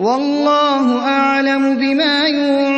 والله أعلم بما يوعون